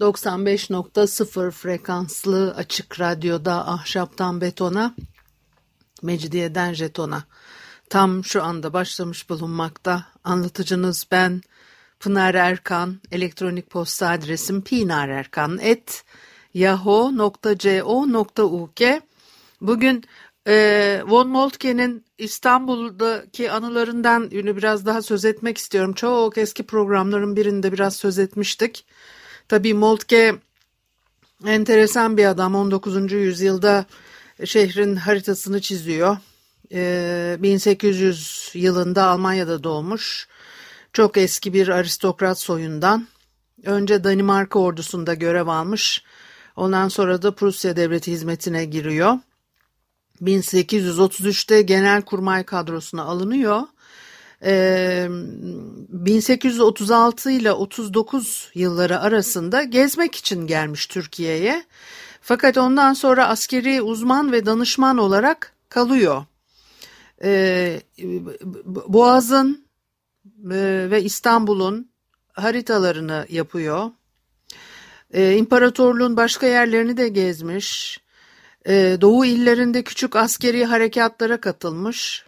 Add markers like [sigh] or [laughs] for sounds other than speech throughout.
95.0 frekanslı açık radyoda ahşaptan betona, mecidiyeden jetona. Tam şu anda başlamış bulunmakta. Anlatıcınız ben Pınar Erkan. Elektronik posta adresim pinarerkan.yahoo.co.uk Bugün e, Von Moltke'nin İstanbul'daki anılarından ünlü biraz daha söz etmek istiyorum. Çok eski programların birinde biraz söz etmiştik. Tabii Moltke enteresan bir adam. 19. yüzyılda şehrin haritasını çiziyor. E, 1800 yılında Almanya'da doğmuş. Çok eski bir aristokrat soyundan. Önce Danimarka ordusunda görev almış. Ondan sonra da Prusya devleti hizmetine giriyor. 1833'te genelkurmay kadrosuna alınıyor. Ee, 1836 ile 39 yılları arasında gezmek için gelmiş Türkiye'ye. Fakat ondan sonra askeri uzman ve danışman olarak kalıyor. Boğaz'ın e, ve İstanbul'un haritalarını yapıyor. İmparatorluğun başka yerlerini de gezmiş. Doğu illerinde küçük askeri harekatlara katılmış.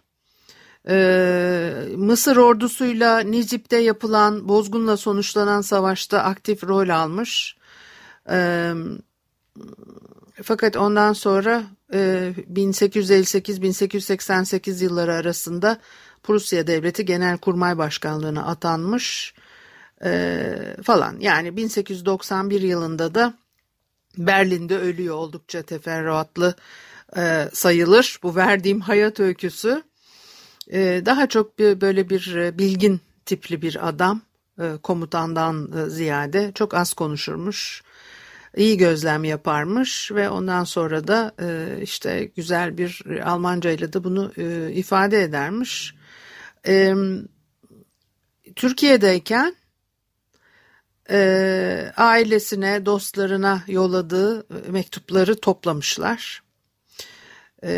Ee, Mısır ordusuyla Nizip'te yapılan bozgunla sonuçlanan savaşta aktif rol almış. Ee, fakat ondan sonra 1858-1888 yılları arasında Prusya Devleti Genelkurmay Başkanlığı'na atanmış falan. Yani 1891 yılında da Berlin'de ölüyor oldukça teferruatlı e, sayılır. Bu verdiğim hayat öyküsü e, daha çok bir, böyle bir e, bilgin tipli bir adam e, komutandan e, ziyade çok az konuşurmuş. iyi gözlem yaparmış ve ondan sonra da işte güzel bir Almanca ile de bunu ifade edermiş. Türkiye'deyken ailesine, dostlarına yolladığı mektupları toplamışlar. E,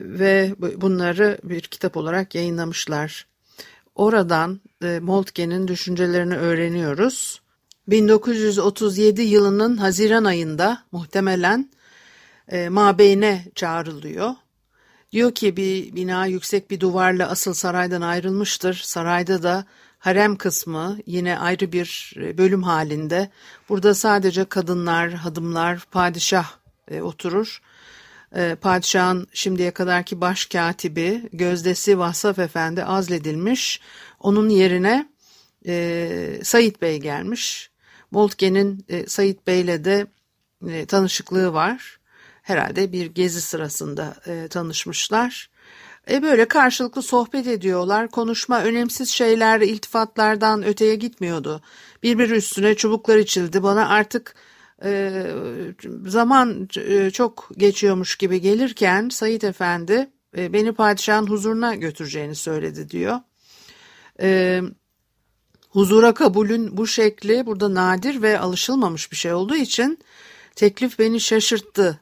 ve bunları bir kitap olarak yayınlamışlar. Oradan e, Moltke'nin düşüncelerini öğreniyoruz. 1937 yılının Haziran ayında muhtemelen e, mabeyne çağrılıyor. Diyor ki bir bina yüksek bir duvarla asıl saraydan ayrılmıştır. Sarayda da harem kısmı yine ayrı bir e, bölüm halinde. Burada sadece kadınlar, hadımlar, padişah e, oturur. E, padişahın şimdiye kadarki baş katibi Gözdesi Vasaf Efendi azledilmiş. Onun yerine e, Sayit Bey gelmiş. Moltke'nin e, Sayit Bey'le de e, tanışıklığı var. Herhalde bir gezi sırasında e, tanışmışlar. E böyle karşılıklı sohbet ediyorlar. Konuşma önemsiz şeyler, iltifatlardan öteye gitmiyordu. Birbiri üstüne çubuklar içildi. Bana artık e, zaman e, çok geçiyormuş gibi gelirken Sayit Efendi e, beni padişahın huzuruna götüreceğini söyledi diyor. E, huzura kabulün bu şekli burada nadir ve alışılmamış bir şey olduğu için teklif beni şaşırttı.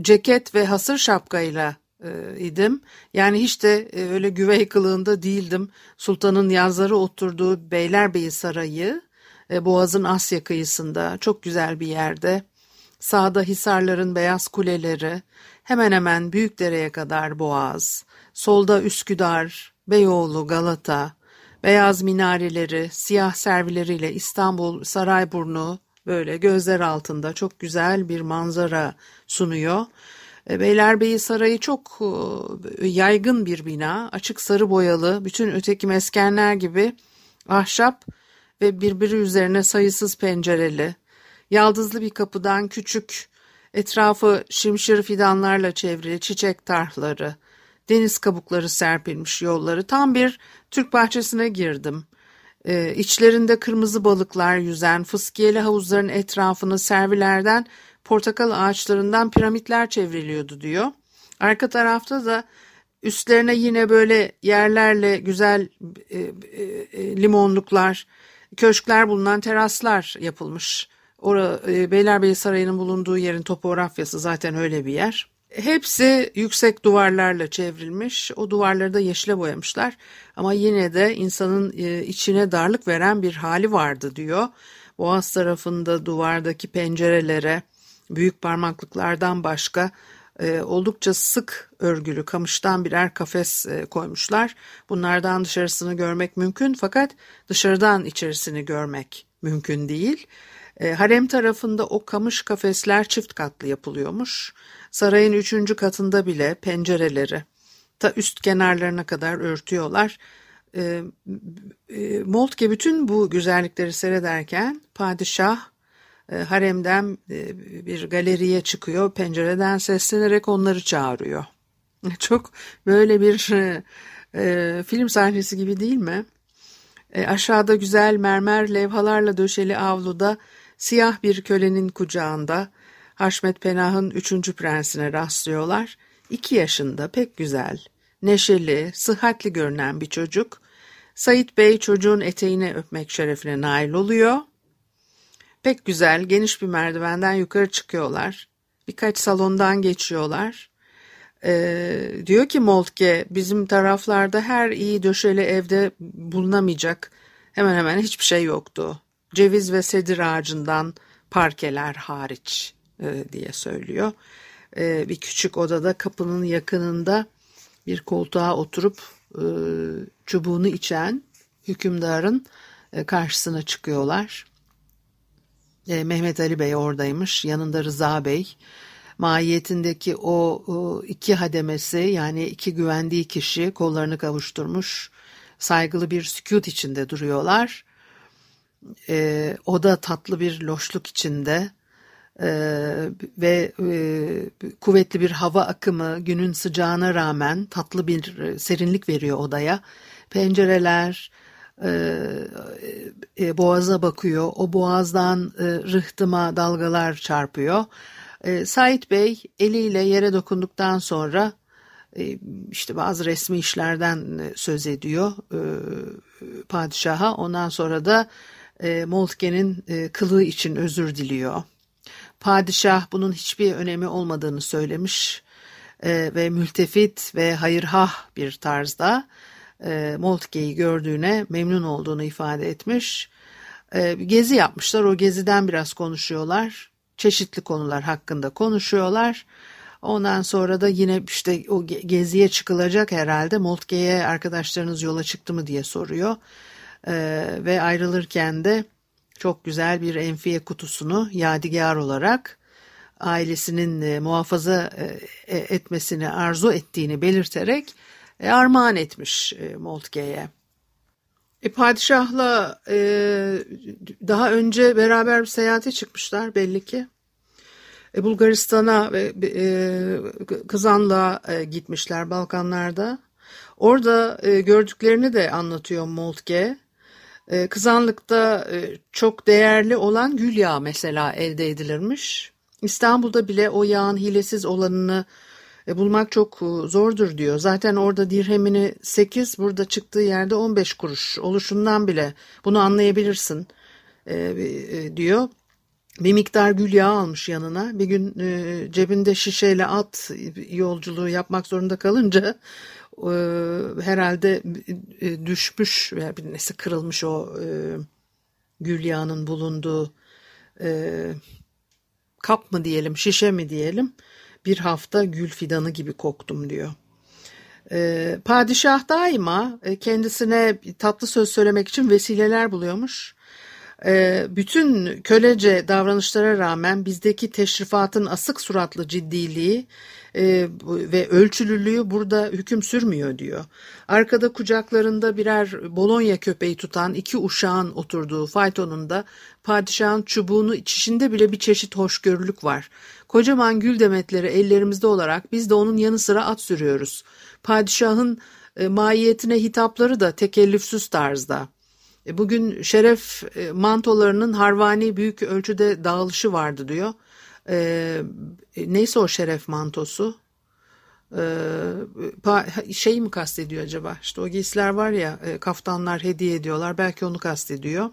Ceket ve hasır şapkayla e, idim. Yani hiç de e, öyle güvey kılığında değildim. Sultanın yazları oturduğu Beylerbeyi Sarayı Boğaz'ın Asya kıyısında çok güzel bir yerde. Sağda Hisarların beyaz kuleleri, hemen hemen Büyükdere'ye kadar Boğaz, solda Üsküdar, Beyoğlu, Galata, beyaz minareleri, siyah servileriyle İstanbul, Sarayburnu böyle gözler altında çok güzel bir manzara sunuyor. E, Beylerbeyi Sarayı çok e, yaygın bir bina, açık sarı boyalı, bütün öteki meskenler gibi ahşap ve birbiri üzerine sayısız pencereli, yaldızlı bir kapıdan küçük, etrafı şimşir fidanlarla çevrili çiçek tarhları, deniz kabukları serpilmiş yolları, tam bir Türk bahçesine girdim. E, içlerinde kırmızı balıklar yüzen fıskiyeli havuzların etrafını servilerden portakal ağaçlarından piramitler çevriliyordu diyor. Arka tarafta da üstlerine yine böyle yerlerle güzel e, e, e, limonluklar, köşkler bulunan teraslar yapılmış. Ora, e, Beylerbeyi Sarayı'nın bulunduğu yerin topografyası zaten öyle bir yer. Hepsi yüksek duvarlarla çevrilmiş. O duvarları da yeşile boyamışlar. Ama yine de insanın e, içine darlık veren bir hali vardı diyor. Boğaz tarafında duvardaki pencerelere büyük parmaklıklardan başka e, oldukça sık örgülü kamıştan birer kafes e, koymuşlar. Bunlardan dışarısını görmek mümkün fakat dışarıdan içerisini görmek mümkün değil. E, harem tarafında o kamış kafesler çift katlı yapılıyormuş. Sarayın üçüncü katında bile pencereleri ta üst kenarlarına kadar örtüyorlar. E, e, Moltke bütün bu güzellikleri seyrederken padişah haremden e, bir galeriye çıkıyor. Pencereden seslenerek onları çağırıyor. [laughs] Çok böyle bir e, film sahnesi gibi değil mi? E, aşağıda güzel mermer levhalarla döşeli avluda siyah bir kölenin kucağında Haşmet Penah'ın üçüncü prensine rastlıyorlar. İki yaşında pek güzel, neşeli, sıhhatli görünen bir çocuk. Sait Bey çocuğun eteğine öpmek şerefine nail oluyor. Pek güzel, geniş bir merdivenden yukarı çıkıyorlar. Birkaç salondan geçiyorlar. Ee, diyor ki Moltke, bizim taraflarda her iyi döşeli evde bulunamayacak hemen hemen hiçbir şey yoktu. Ceviz ve sedir ağacından parkeler hariç e, diye söylüyor. E, bir küçük odada kapının yakınında bir koltuğa oturup e, çubuğunu içen hükümdarın e, karşısına çıkıyorlar. E, Mehmet Ali Bey oradaymış. Yanında Rıza Bey. Mahiyetindeki o, o iki hademesi yani iki güvendiği kişi kollarını kavuşturmuş. Saygılı bir sükut içinde duruyorlar. E, o da tatlı bir loşluk içinde e, ve e, kuvvetli bir hava akımı günün sıcağına rağmen tatlı bir e, serinlik veriyor odaya. Pencereler, e, e, boğaza bakıyor. O boğazdan e, rıhtıma dalgalar çarpıyor. E, Sait Bey eliyle yere dokunduktan sonra e, işte bazı resmi işlerden e, söz ediyor e, padişaha. Ondan sonra da e, Moltke'nin e, kılığı için özür diliyor. Padişah bunun hiçbir önemi olmadığını söylemiş e, ve mültefit ve hayırhah bir tarzda e, Moltke'yi gördüğüne memnun olduğunu ifade etmiş. E, gezi yapmışlar. O geziden biraz konuşuyorlar. Çeşitli konular hakkında konuşuyorlar. Ondan sonra da yine işte o geziye çıkılacak herhalde. Moltke'ye arkadaşlarınız yola çıktı mı diye soruyor. E, ve ayrılırken de çok güzel bir enfiye kutusunu yadigar olarak ailesinin e, muhafaza e, etmesini arzu ettiğini belirterek e, armağan etmiş e, Moltke'ye. E, padişahla e, daha önce beraber bir seyahate çıkmışlar belli ki. E, Bulgaristan'a ve e, Kızan'la e, gitmişler Balkanlarda. Orada e, gördüklerini de anlatıyor Moltke. E, kızanlıkta e, çok değerli olan gül yağı mesela elde edilirmiş. İstanbul'da bile o yağın hilesiz olanını e, bulmak çok e, zordur diyor. Zaten orada dirhemini 8 burada çıktığı yerde 15 kuruş oluşundan bile bunu anlayabilirsin e, diyor. Bir miktar gül yağı almış yanına. Bir gün cebinde şişeyle at yolculuğu yapmak zorunda kalınca herhalde düşmüş veya bir nesi kırılmış o e, gül yağının bulunduğu kap mı diyelim şişe mi diyelim bir hafta gül fidanı gibi koktum diyor. Ee, padişah daima e, kendisine tatlı söz söylemek için vesileler buluyormuş. Ee, bütün kölece davranışlara rağmen bizdeki teşrifatın asık suratlı ciddiliği e, ve ölçülülüğü burada hüküm sürmüyor diyor. Arkada kucaklarında birer Bolonya köpeği tutan iki uşağın oturduğu faytonunda padişahın çubuğunu içişinde bile bir çeşit hoşgörülük var. Kocaman gül demetleri ellerimizde olarak biz de onun yanı sıra at sürüyoruz. Padişahın e, mahiyetine hitapları da tekellüfsüz tarzda. E, bugün şeref e, mantolarının harvani büyük ölçüde dağılışı vardı diyor. E, neyse o şeref mantosu? şey mi kastediyor acaba? İşte o giysiler var ya kaftanlar hediye ediyorlar. Belki onu kastediyor.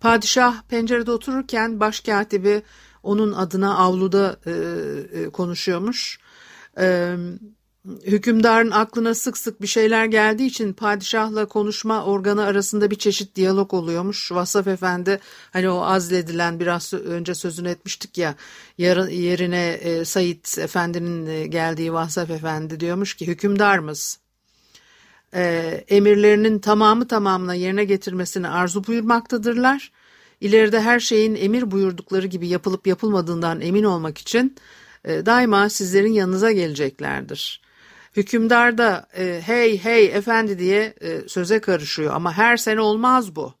Padişah pencerede otururken başkatibi onun adına avluda konuşuyormuş. Evet hükümdarın aklına sık sık bir şeyler geldiği için padişahla konuşma organı arasında bir çeşit diyalog oluyormuş. Vasaf Efendi hani o azledilen biraz önce sözünü etmiştik ya yerine e, Said Efendi'nin e, geldiği Vasaf Efendi diyormuş ki hükümdarımız e, emirlerinin tamamı tamamına yerine getirmesini arzu buyurmaktadırlar. İleride her şeyin emir buyurdukları gibi yapılıp yapılmadığından emin olmak için e, daima sizlerin yanınıza geleceklerdir. Hükümdar da e, hey hey efendi diye e, söze karışıyor ama her sene olmaz bu.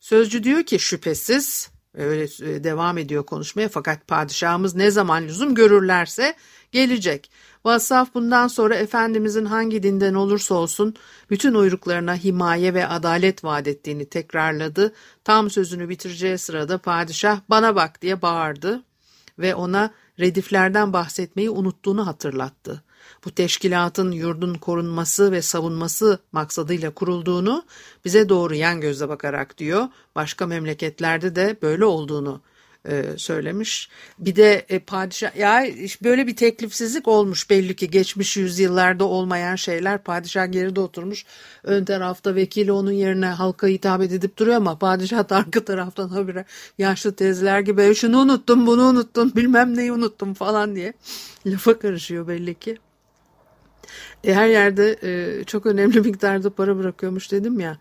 Sözcü diyor ki şüphesiz öyle e, devam ediyor konuşmaya fakat padişahımız ne zaman lüzum görürlerse gelecek. Vassaf bundan sonra Efendimizin hangi dinden olursa olsun bütün uyruklarına himaye ve adalet vaat ettiğini tekrarladı. Tam sözünü bitireceği sırada padişah bana bak diye bağırdı ve ona rediflerden bahsetmeyi unuttuğunu hatırlattı bu teşkilatın yurdun korunması ve savunması maksadıyla kurulduğunu bize doğru yan gözle bakarak diyor. Başka memleketlerde de böyle olduğunu e, söylemiş. Bir de e, padişah ya böyle bir teklifsizlik olmuş belli ki geçmiş yüzyıllarda olmayan şeyler padişah geride oturmuş ön tarafta vekili onun yerine halka hitap edip duruyor ama padişah da arka taraftan habire yaşlı teyzeler gibi şunu unuttum bunu unuttum bilmem neyi unuttum falan diye lafa karışıyor belli ki. E, her yerde e, çok önemli [laughs] miktarda para bırakıyormuş dedim ya.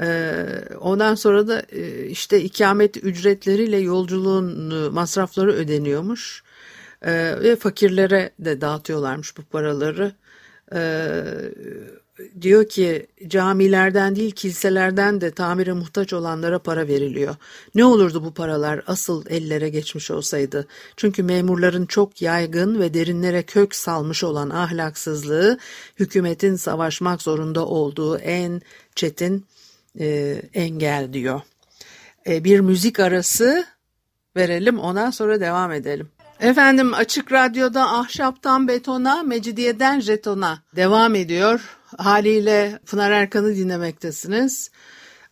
E, ondan sonra da e, işte ikamet ücretleriyle yolculuğun e, masrafları ödeniyormuş. E, ve fakirlere de dağıtıyorlarmış bu paraları. E, diyor ki camilerden değil kiliselerden de tamire muhtaç olanlara para veriliyor. Ne olurdu bu paralar asıl ellere geçmiş olsaydı? Çünkü memurların çok yaygın ve derinlere kök salmış olan ahlaksızlığı hükümetin savaşmak zorunda olduğu en çetin e, engel diyor. E, bir müzik arası verelim ondan sonra devam edelim. Efendim Açık Radyo'da ahşaptan betona, mecidiyeden jetona devam ediyor. Haliyle Pınar Erkan'ı dinlemektesiniz.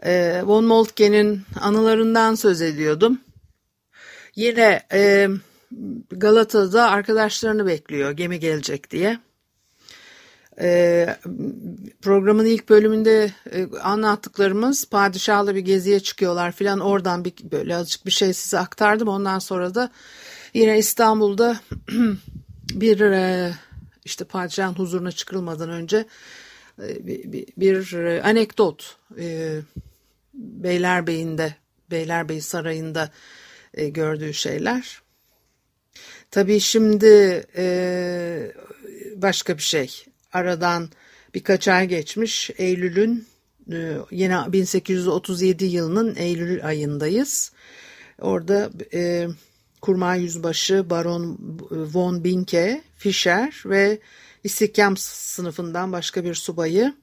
E, Von Moltke'nin anılarından söz ediyordum. Yine e, Galata'da arkadaşlarını bekliyor gemi gelecek diye. E, programın ilk bölümünde e, anlattıklarımız padişahla bir geziye çıkıyorlar filan oradan bir böyle azıcık bir şey size aktardım. Ondan sonra da Yine İstanbul'da [clears throat] bir e, işte padişahın huzuruna çıkılmadan önce bir, e, anekdot Beylerbeyi'nde Beylerbeyi Sarayı'nda gördüğü şeyler. Tabii şimdi başka bir şey. Aradan birkaç ay geçmiş. Eylül'ün yine 1837 yılının Eylül ayındayız. Orada Kurmay Yüzbaşı Baron von Binke, Fischer ve İstihdam sınıfından başka bir subayı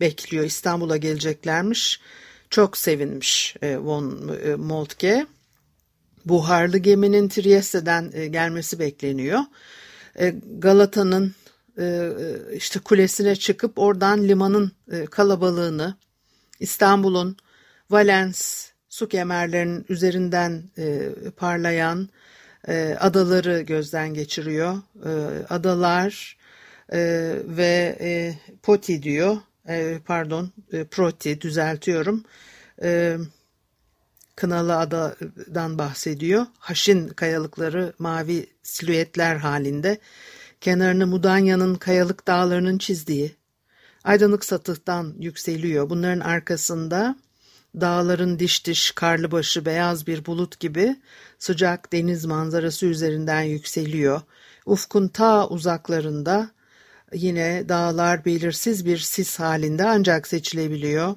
bekliyor. İstanbul'a geleceklermiş. Çok sevinmiş e, von e, Moltke. Buharlı geminin Trieste'den e, gelmesi bekleniyor. Galata'nın işte kulesine çıkıp oradan limanın kalabalığını, İstanbul'un Valens, su kemerlerinin üzerinden parlayan adaları gözden geçiriyor. Adalar e, ve e, Poti diyor, e, pardon e, Proti düzeltiyorum. E, Kınalı Ada'dan bahsediyor. Haşin kayalıkları mavi silüetler halinde. Kenarını Mudanya'nın kayalık dağlarının çizdiği. Aydınlık satıhtan yükseliyor. Bunların arkasında Dağların diş diş karlı başı beyaz bir bulut gibi sıcak deniz manzarası üzerinden yükseliyor. Ufkun ta uzaklarında yine dağlar belirsiz bir sis halinde ancak seçilebiliyor.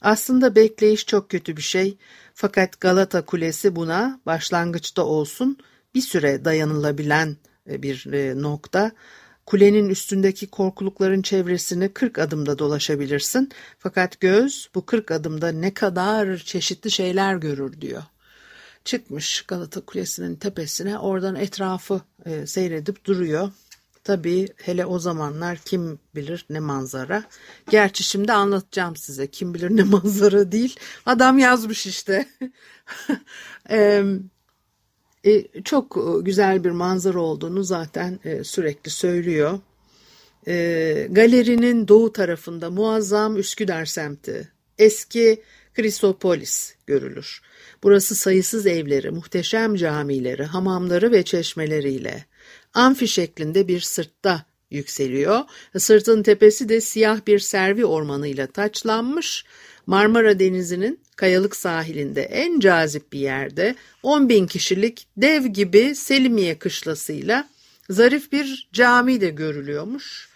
Aslında bekleyiş çok kötü bir şey fakat Galata Kulesi buna başlangıçta olsun bir süre dayanılabilen e, bir e, nokta. Kulenin üstündeki korkulukların çevresini 40 adımda dolaşabilirsin. Fakat göz bu 40 adımda ne kadar çeşitli şeyler görür diyor. Çıkmış Galata Kulesi'nin tepesine oradan etrafı e, seyredip duruyor. Tabii hele o zamanlar kim bilir ne manzara. Gerçi şimdi anlatacağım size kim bilir ne [laughs] manzara değil. Adam yazmış işte. [laughs] e, e, çok güzel bir manzara olduğunu zaten e, sürekli söylüyor. E, galerinin doğu tarafında muazzam Üsküdar semti, eski Kristopolis görülür. Burası sayısız evleri, muhteşem camileri, hamamları ve çeşmeleriyle amfi şeklinde bir sırtta yükseliyor. Sırtın tepesi de siyah bir servi ormanıyla taçlanmış. Marmara Denizi'nin kayalık sahilinde en cazip bir yerde 10 bin kişilik dev gibi Selimiye kışlasıyla zarif bir cami de görülüyormuş.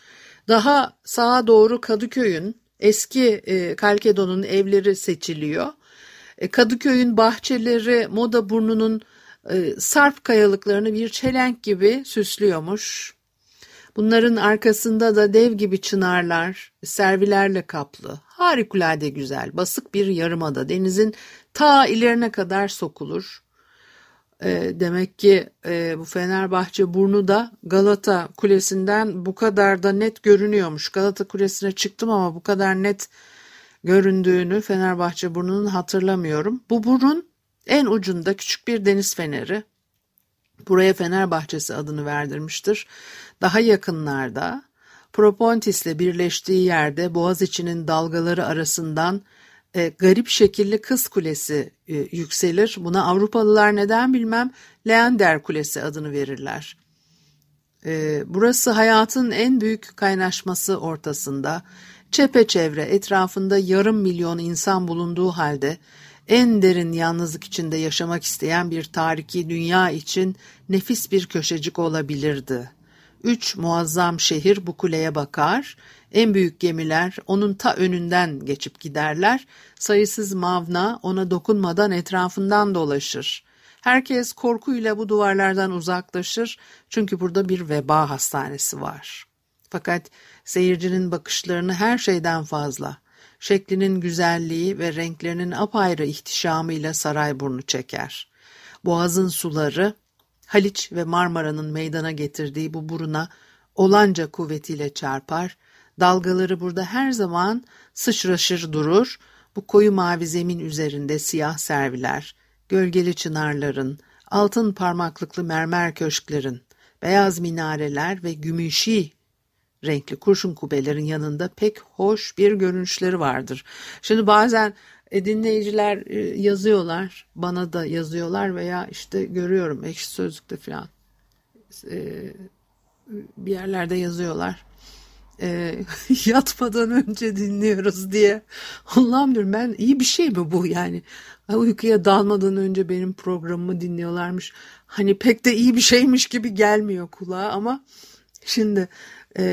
Daha sağa doğru Kadıköy'ün eski e, Kalkedon'un evleri seçiliyor. E, Kadıköy'ün bahçeleri Moda Burnu'nun sarp kayalıklarını bir çelenk gibi süslüyormuş. Bunların arkasında da dev gibi çınarlar, servilerle kaplı. Harikulade güzel, basık bir yarımada. Denizin ta ilerine kadar sokulur. E, demek ki e, bu Fenerbahçe burnu da Galata Kulesi'nden bu kadar da net görünüyormuş. Galata Kulesi'ne çıktım ama bu kadar net göründüğünü Fenerbahçe burnunun hatırlamıyorum. Bu burun en ucunda küçük bir deniz feneri. Buraya Fenerbahçesi adını verdirmiştir. Daha yakınlarda Propontis'le birleştiği yerde Boğaziçi'nin dalgaları arasından e, garip şekilli Kız Kulesi e, yükselir. Buna Avrupalılar neden bilmem Leander Kulesi adını verirler. E, burası hayatın en büyük kaynaşması ortasında. Çepeçevre etrafında yarım milyon insan bulunduğu halde en derin yalnızlık içinde yaşamak isteyen bir tariki dünya için nefis bir köşecik olabilirdi. Üç muazzam şehir bu kuleye bakar, en büyük gemiler onun ta önünden geçip giderler, sayısız mavna ona dokunmadan etrafından dolaşır. Herkes korkuyla bu duvarlardan uzaklaşır çünkü burada bir veba hastanesi var. Fakat seyircinin bakışlarını her şeyden fazla, şeklinin güzelliği ve renklerinin apayrı ihtişamıyla Sarayburnu çeker. Boğazın suları, Haliç ve Marmara'nın meydana getirdiği bu buruna olanca kuvvetiyle çarpar, dalgaları burada her zaman sıçraşır durur, bu koyu mavi zemin üzerinde siyah serviler, gölgeli çınarların, altın parmaklıklı mermer köşklerin, beyaz minareler ve gümüşi renkli kurşun kubelerin yanında pek hoş bir görünüşleri vardır. Şimdi bazen e, dinleyiciler e, yazıyorlar, bana da yazıyorlar veya işte görüyorum ekşi sözlükte falan e, bir yerlerde yazıyorlar. E, [laughs] yatmadan önce dinliyoruz diye. Allah'ım diyorum ben iyi bir şey mi bu yani? Uykuya dalmadan önce benim programımı dinliyorlarmış. Hani pek de iyi bir şeymiş gibi gelmiyor kulağa ama şimdi e,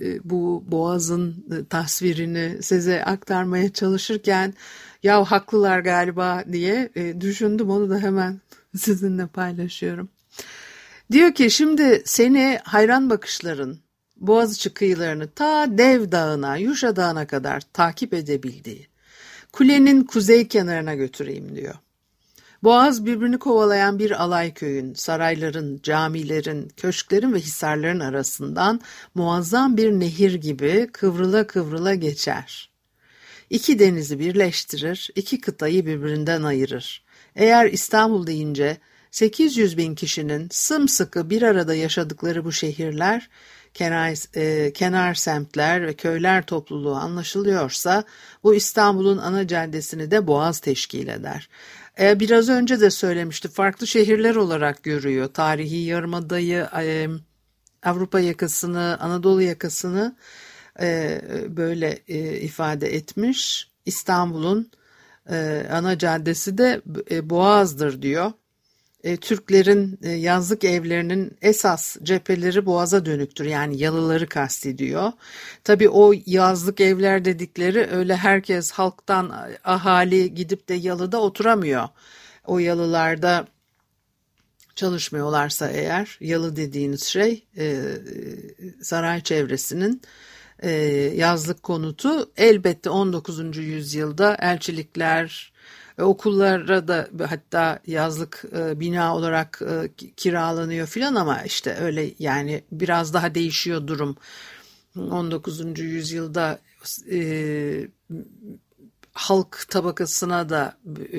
e, bu boğazın tasvirini size aktarmaya çalışırken ya haklılar galiba diye e, düşündüm onu da hemen [laughs] sizinle paylaşıyorum. Diyor ki şimdi seni hayran bakışların Boğaziçi kıyılarını ta Dev Dağı'na, Yuşa Dağı'na kadar takip edebildiği, kulenin kuzey kenarına götüreyim diyor. Boğaz birbirini kovalayan bir alay köyün, sarayların, camilerin, köşklerin ve hisarların arasından muazzam bir nehir gibi kıvrıla kıvrıla geçer. İki denizi birleştirir, iki kıtayı birbirinden ayırır. Eğer İstanbul deyince 800 bin kişinin sımsıkı bir arada yaşadıkları bu şehirler, kenar, e, kenar semtler ve köyler topluluğu anlaşılıyorsa bu İstanbul'un ana caddesini de Boğaz teşkil eder. E, biraz önce de söylemişti farklı şehirler olarak görüyor. Tarihi Yarımada'yı, e, Avrupa yakasını, Anadolu yakasını e, böyle e, ifade etmiş. İstanbul'un e, ana caddesi de Boğaz'dır diyor Türklerin e, yazlık evlerinin esas cepheleri boğaza dönüktür. Yani yalıları kastediyor. Tabi o yazlık evler dedikleri öyle herkes halktan ahali gidip de yalıda oturamıyor. O yalılarda çalışmıyorlarsa eğer yalı dediğiniz şey e, saray çevresinin e, yazlık konutu elbette 19. yüzyılda elçilikler e, okullara da hatta yazlık e, bina olarak e, kiralanıyor filan ama işte öyle yani biraz daha değişiyor durum. 19. yüzyılda e, halk tabakasına da e,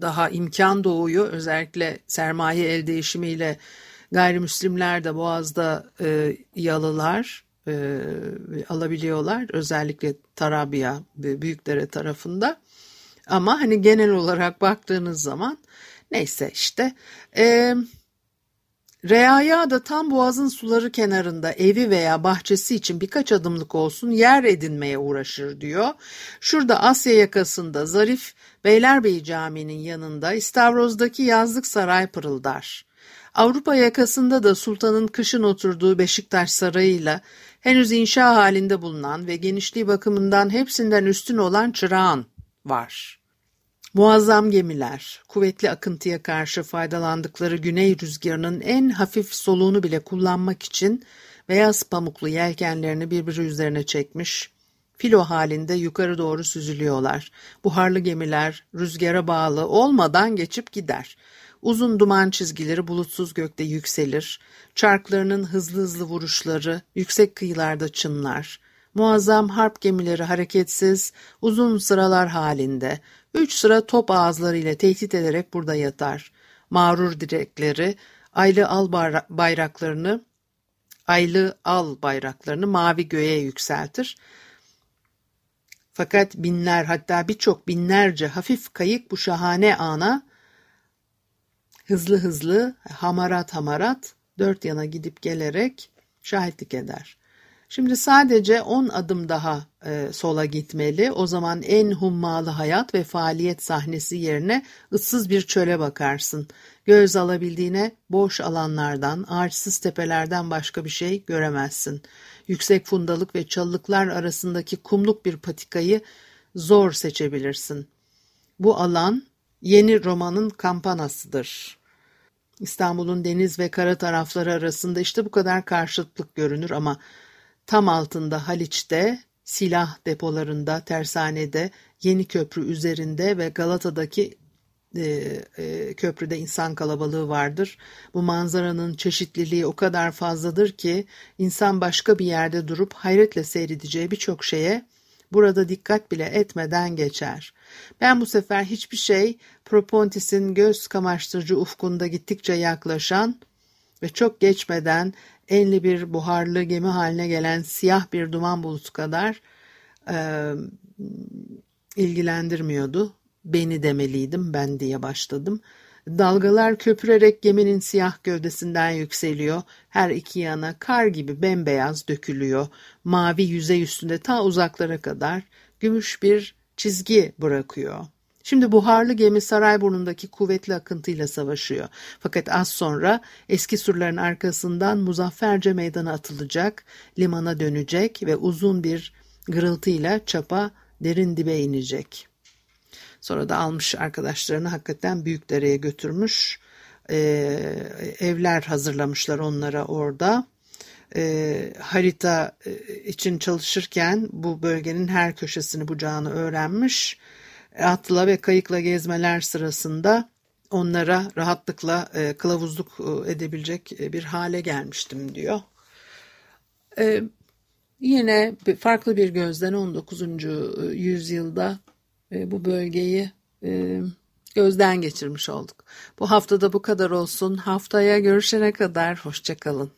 daha imkan doğuyor. Özellikle sermaye el değişimiyle gayrimüslimler de Boğaz'da e, yalılar e, alabiliyorlar. Özellikle Tarabya, Büyükdere tarafında. Ama hani genel olarak baktığınız zaman neyse işte... E, Reaya da tam boğazın suları kenarında evi veya bahçesi için birkaç adımlık olsun yer edinmeye uğraşır diyor. Şurada Asya yakasında Zarif Beylerbeyi Camii'nin yanında İstavroz'daki yazlık saray pırıldar. Avrupa yakasında da sultanın kışın oturduğu Beşiktaş Sarayı'yla henüz inşa halinde bulunan ve genişliği bakımından hepsinden üstün olan Çırağan var. Muazzam gemiler, kuvvetli akıntıya karşı faydalandıkları güney rüzgarının en hafif soluğunu bile kullanmak için beyaz pamuklu yelkenlerini birbiri üzerine çekmiş, filo halinde yukarı doğru süzülüyorlar. Buharlı gemiler rüzgara bağlı olmadan geçip gider. Uzun duman çizgileri bulutsuz gökte yükselir. Çarklarının hızlı hızlı vuruşları yüksek kıyılarda çınlar. Muazzam harp gemileri hareketsiz, uzun sıralar halinde, üç sıra top ağızları ile tehdit ederek burada yatar. Mağrur direkleri, aylı al bayraklarını, aylı al bayraklarını mavi göğe yükseltir. Fakat binler hatta birçok binlerce hafif kayık bu şahane ana hızlı hızlı hamarat hamarat dört yana gidip gelerek şahitlik eder. Şimdi sadece 10 adım daha e, sola gitmeli. O zaman en hummalı hayat ve faaliyet sahnesi yerine ıssız bir çöle bakarsın. Göz alabildiğine boş alanlardan, ağaçsız tepelerden başka bir şey göremezsin. Yüksek fundalık ve çalılıklar arasındaki kumluk bir patikayı zor seçebilirsin. Bu alan yeni romanın kampanasıdır. İstanbul'un deniz ve kara tarafları arasında işte bu kadar karşıtlık görünür ama Tam altında Haliç'te, silah depolarında, tersanede, Yeni Köprü üzerinde ve Galata'daki e, e, köprüde insan kalabalığı vardır. Bu manzaranın çeşitliliği o kadar fazladır ki insan başka bir yerde durup hayretle seyredeceği birçok şeye burada dikkat bile etmeden geçer. Ben bu sefer hiçbir şey Propontis'in göz kamaştırıcı ufkunda gittikçe yaklaşan ve çok geçmeden enli bir buharlı gemi haline gelen siyah bir duman bulutu kadar e, ilgilendirmiyordu. Beni demeliydim ben diye başladım. Dalgalar köpürerek geminin siyah gövdesinden yükseliyor. Her iki yana kar gibi bembeyaz dökülüyor. Mavi yüzey üstünde ta uzaklara kadar gümüş bir çizgi bırakıyor. Şimdi buharlı gemi Sarayburnu'ndaki kuvvetli akıntıyla savaşıyor. Fakat az sonra eski surların arkasından muzafferce meydana atılacak, limana dönecek ve uzun bir gırıltıyla çapa derin dibe inecek. Sonra da almış arkadaşlarını hakikaten büyük dereye götürmüş. Ee, evler hazırlamışlar onlara orada. Ee, harita e, için çalışırken bu bölgenin her köşesini bucağını öğrenmiş atla ve kayıkla gezmeler sırasında onlara rahatlıkla e, kılavuzluk e, edebilecek e, bir hale gelmiştim diyor. E, yine farklı bir gözden 19. E, yüzyılda e, bu bölgeyi e, gözden geçirmiş olduk. Bu haftada bu kadar olsun. Haftaya görüşene kadar hoşçakalın.